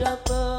double.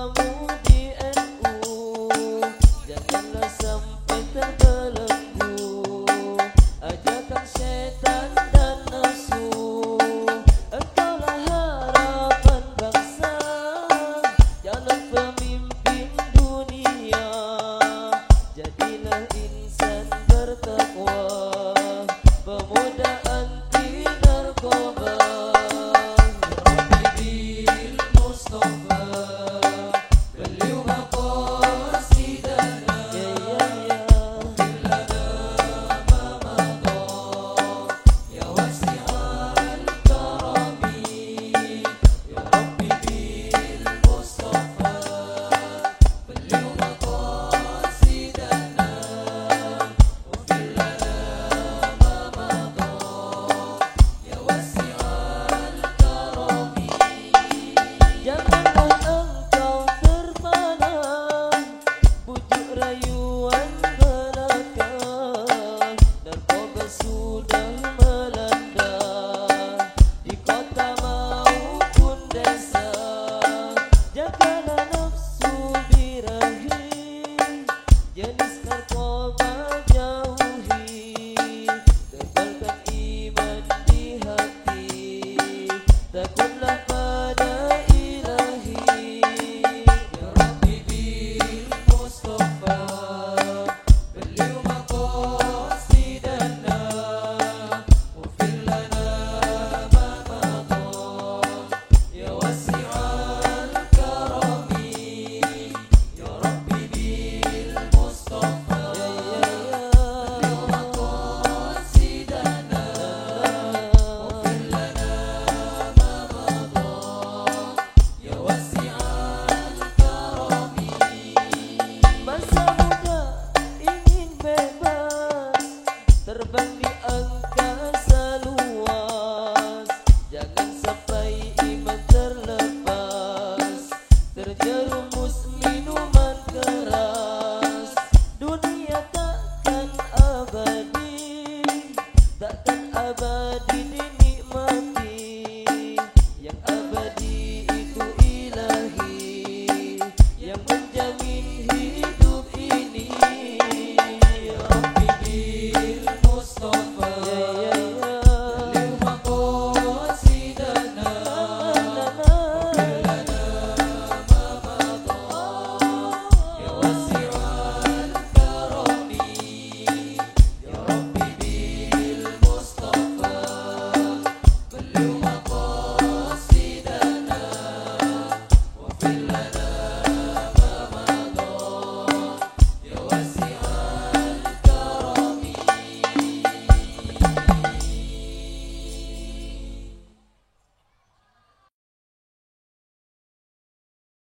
abadi dinikmat